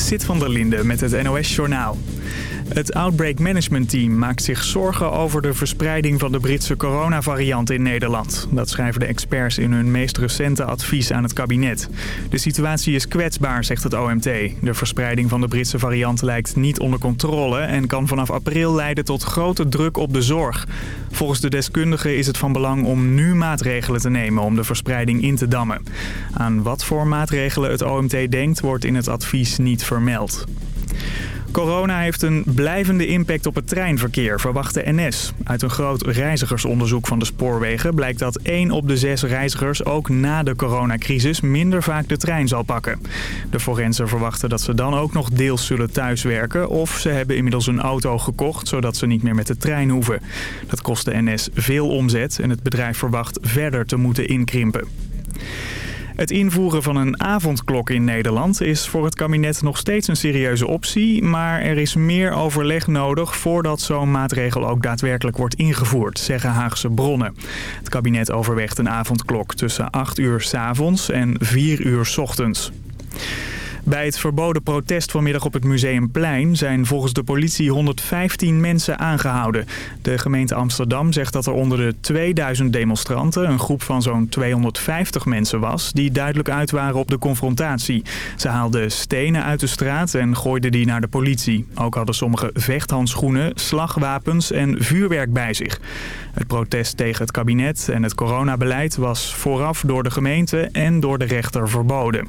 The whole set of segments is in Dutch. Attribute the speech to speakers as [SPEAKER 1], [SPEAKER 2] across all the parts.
[SPEAKER 1] Sit van der Linde met het NOS-journaal. Het Outbreak Management Team maakt zich zorgen over de verspreiding van de Britse coronavariant in Nederland. Dat schrijven de experts in hun meest recente advies aan het kabinet. De situatie is kwetsbaar, zegt het OMT. De verspreiding van de Britse variant lijkt niet onder controle en kan vanaf april leiden tot grote druk op de zorg. Volgens de deskundigen is het van belang om nu maatregelen te nemen om de verspreiding in te dammen. Aan wat voor maatregelen het OMT denkt wordt in het advies niet vermeld. Corona heeft een blijvende impact op het treinverkeer, verwacht de NS. Uit een groot reizigersonderzoek van de spoorwegen blijkt dat 1 op de 6 reizigers ook na de coronacrisis minder vaak de trein zal pakken. De forensen verwachten dat ze dan ook nog deels zullen thuiswerken of ze hebben inmiddels een auto gekocht zodat ze niet meer met de trein hoeven. Dat kost de NS veel omzet en het bedrijf verwacht verder te moeten inkrimpen. Het invoeren van een avondklok in Nederland is voor het kabinet nog steeds een serieuze optie. Maar er is meer overleg nodig voordat zo'n maatregel ook daadwerkelijk wordt ingevoerd, zeggen Haagse bronnen. Het kabinet overweegt een avondklok tussen 8 uur s avonds en 4 uur s ochtends. Bij het verboden protest vanmiddag op het Museumplein zijn volgens de politie 115 mensen aangehouden. De gemeente Amsterdam zegt dat er onder de 2000 demonstranten een groep van zo'n 250 mensen was... die duidelijk uit waren op de confrontatie. Ze haalden stenen uit de straat en gooiden die naar de politie. Ook hadden sommigen vechthandschoenen, slagwapens en vuurwerk bij zich. Het protest tegen het kabinet en het coronabeleid was vooraf door de gemeente en door de rechter verboden.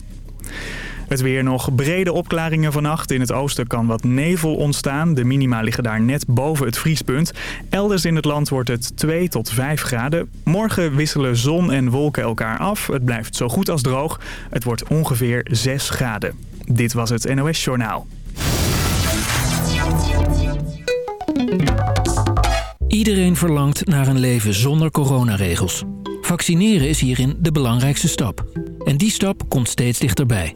[SPEAKER 1] Het weer nog brede opklaringen vannacht. In het oosten kan wat nevel ontstaan. De minima liggen daar net boven het vriespunt. Elders in het land wordt het 2 tot 5 graden. Morgen wisselen zon en wolken elkaar af. Het blijft zo goed als droog. Het wordt ongeveer 6 graden. Dit was het NOS Journaal.
[SPEAKER 2] Iedereen verlangt naar een leven zonder coronaregels. Vaccineren is hierin de belangrijkste stap. En die stap komt steeds dichterbij.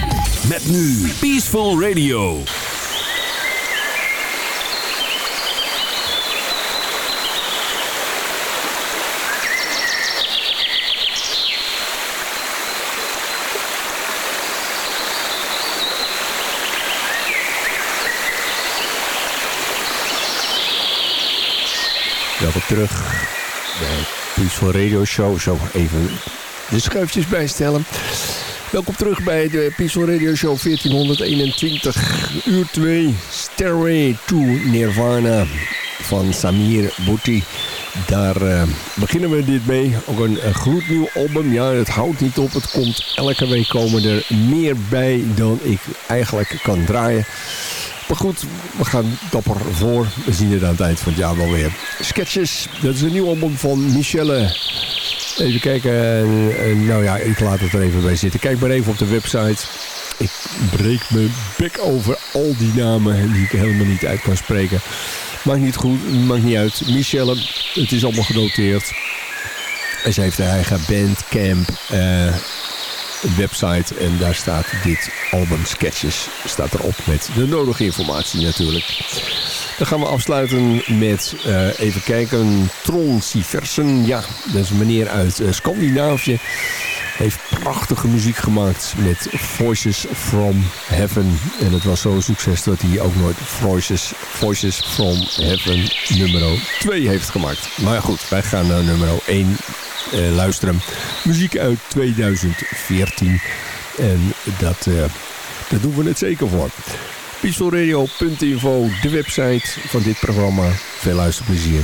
[SPEAKER 3] Met nu Peaceful Radio.
[SPEAKER 4] Welkom terug bij Peaceful Radio Show. Zo even de schuifjes bijstellen. Welkom terug bij de Peaceful Radio Show 1421, uur 2, Stairway to Nirvana van Samir Bouti. Daar uh, beginnen we dit mee. Ook een, een gloednieuw album. Ja, het houdt niet op. Het komt elke week komen er meer bij dan ik eigenlijk kan draaien. Maar goed, we gaan dapper voor. We zien het aan het eind van het jaar wel weer. Sketches, dat is een nieuw album van Michelle Even kijken. nou ja, ik laat het er even bij zitten. Kijk maar even op de website. Ik breek mijn bek over al die namen die ik helemaal niet uit kan spreken. Maakt niet goed, maakt niet uit. Michelle, het is allemaal genoteerd. En ze heeft haar eigen bandcamp uh, website. En daar staat dit album Sketches staat erop met de nodige informatie natuurlijk. Dan gaan we afsluiten met, uh, even kijken, Tron Siversen. Ja, dat is een meneer uit uh, Scandinavië. Heeft prachtige muziek gemaakt met Voices from Heaven. En het was zo'n succes dat hij ook nooit Voices, Voices from Heaven nummer 2 heeft gemaakt. Maar ja, goed, wij gaan naar nummer 1 uh, eh, luisteren. Muziek uit 2014. En dat, daar doen we het zeker voor. Peacefulradio.info, de website van dit programma. Veel luisterplezier.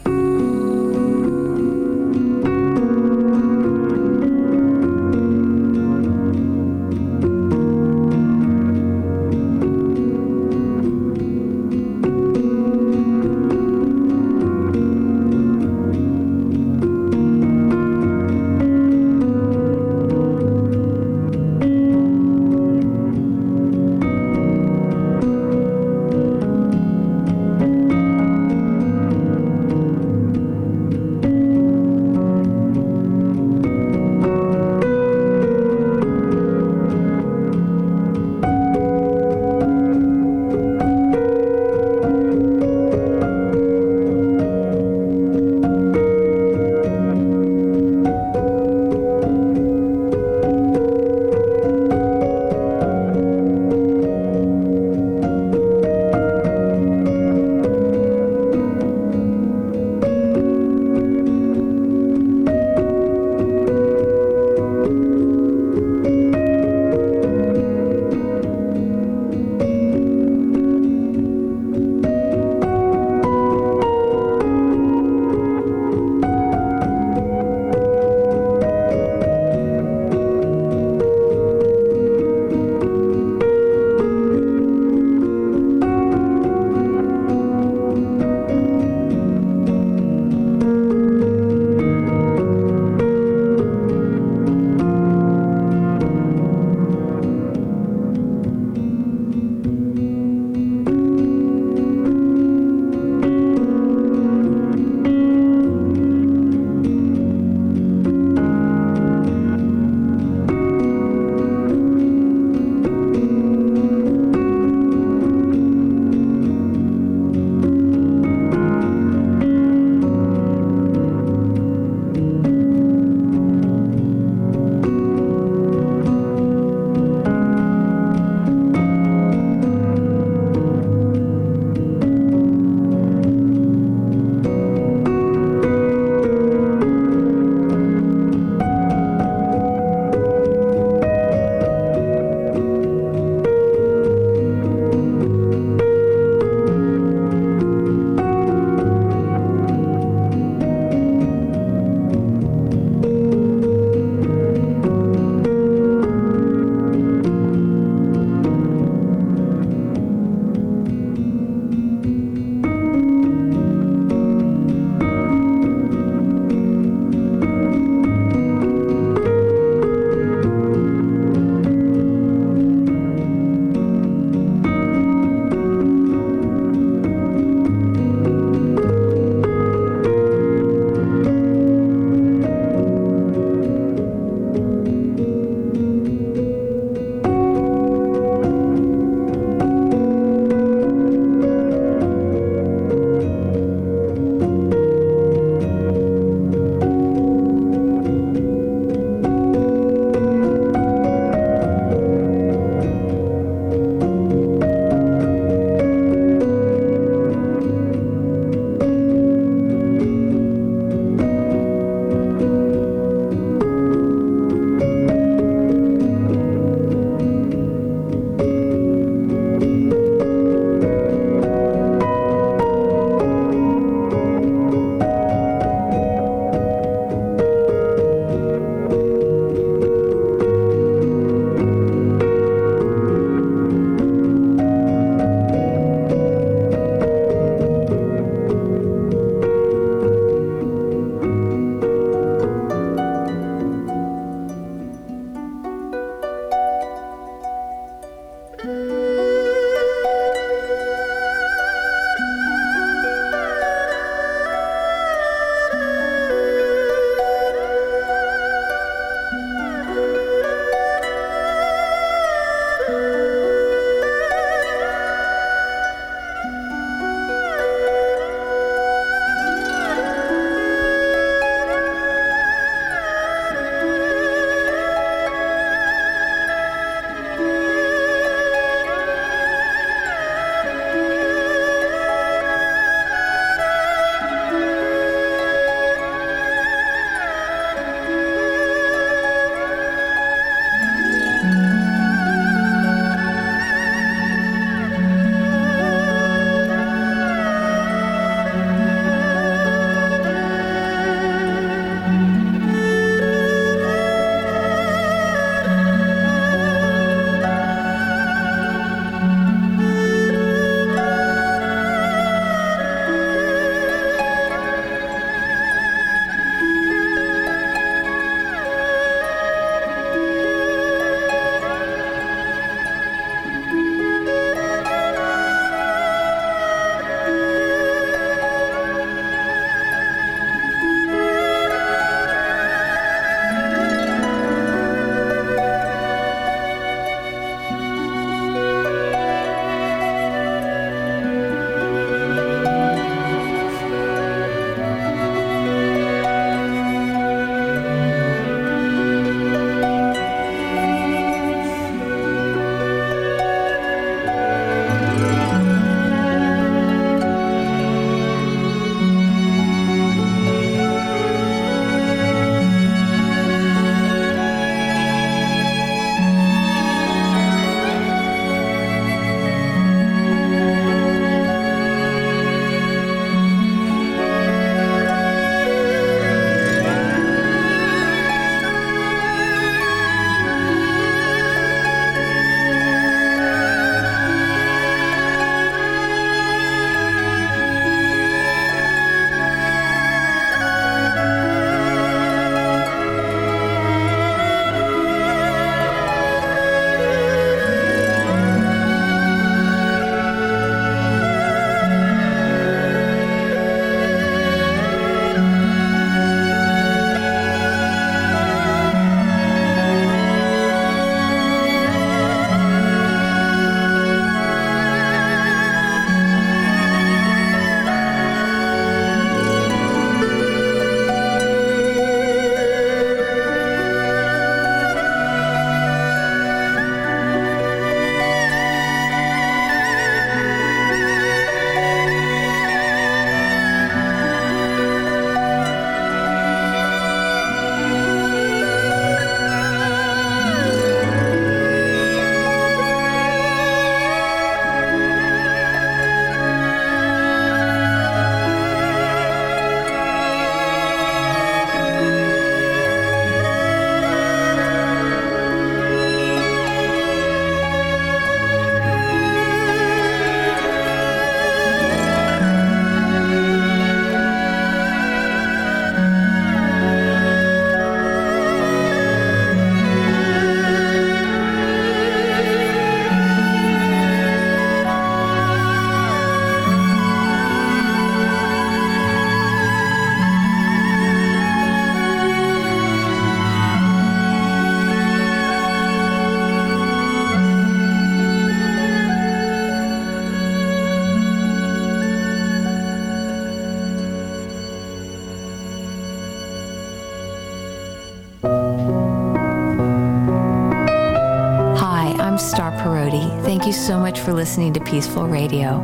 [SPEAKER 5] listening to Peaceful Radio.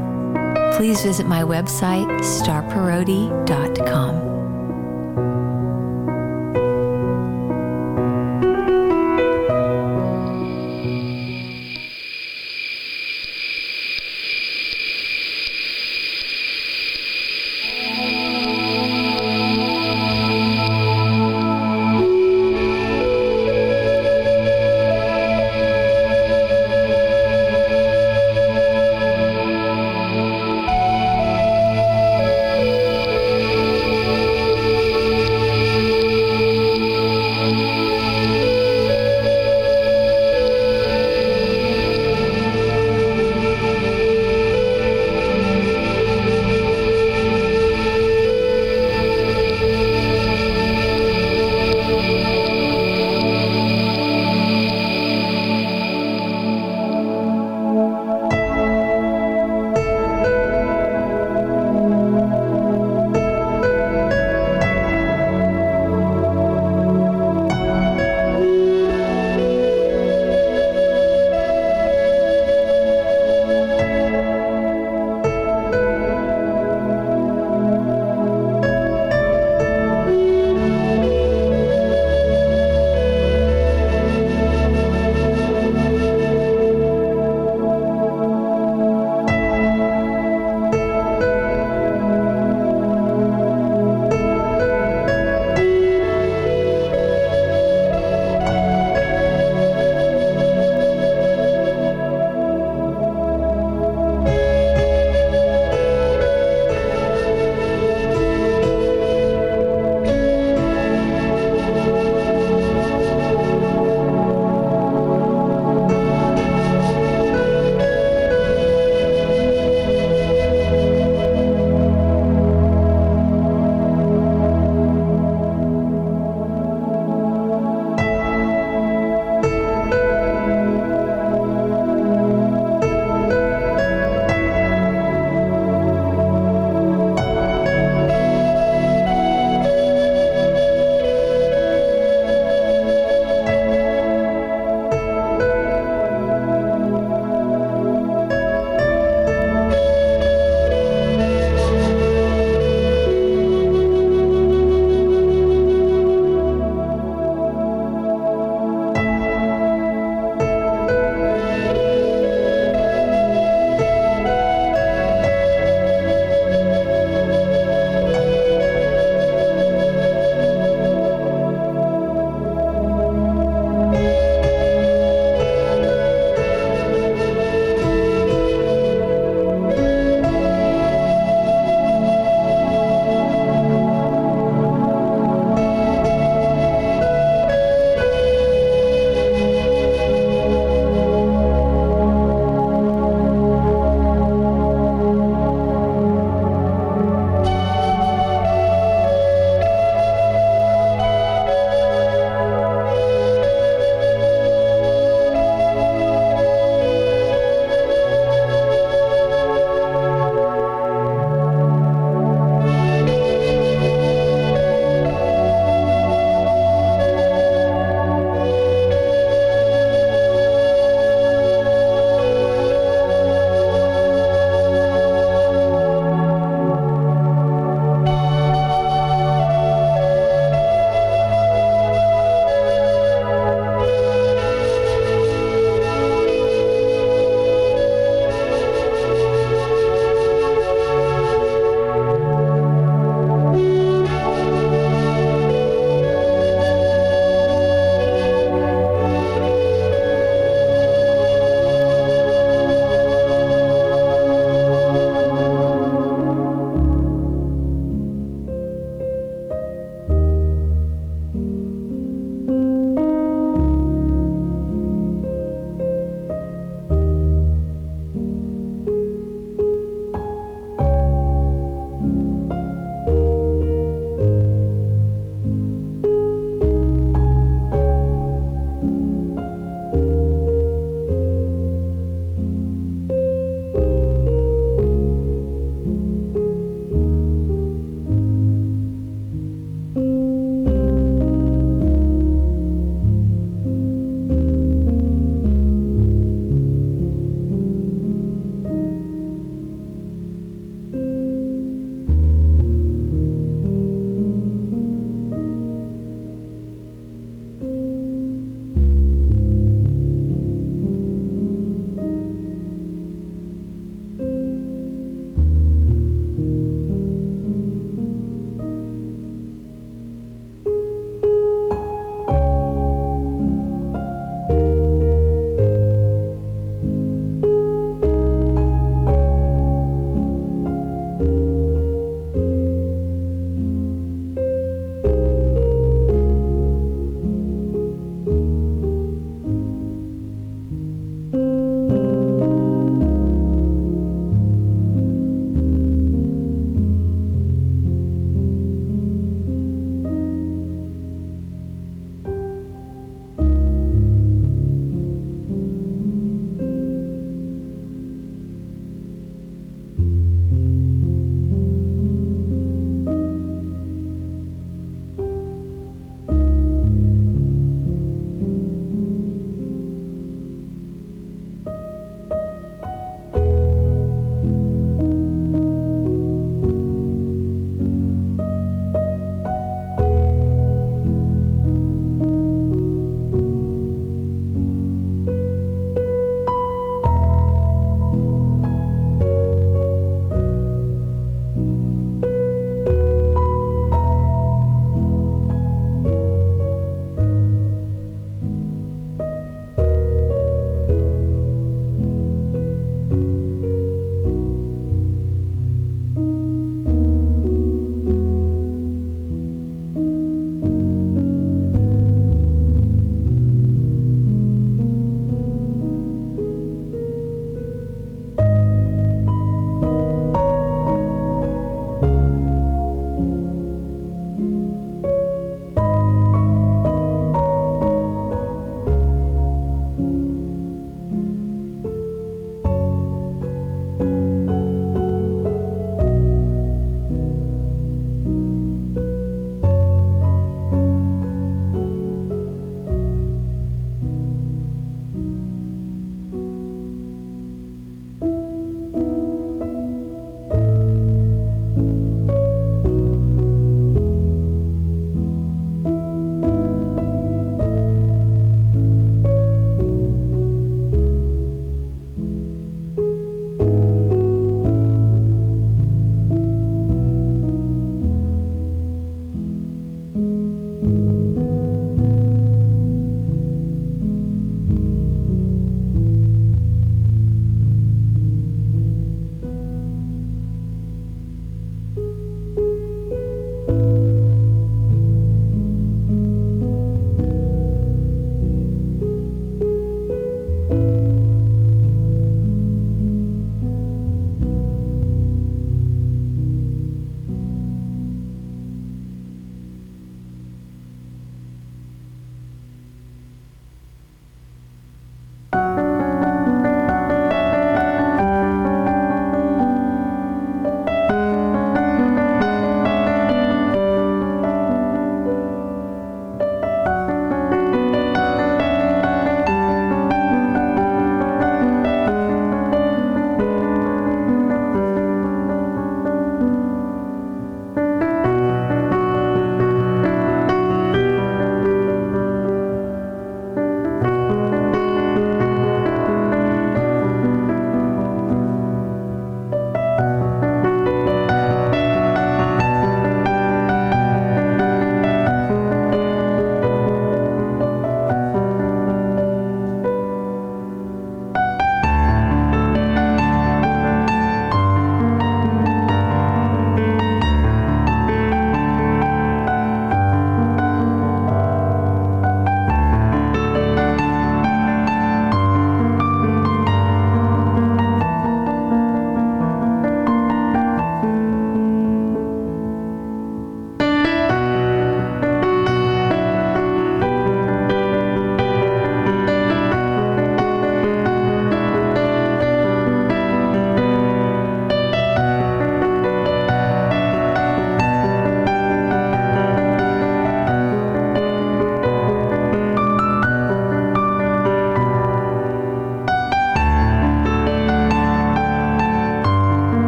[SPEAKER 5] Please visit my website, starparodi.com.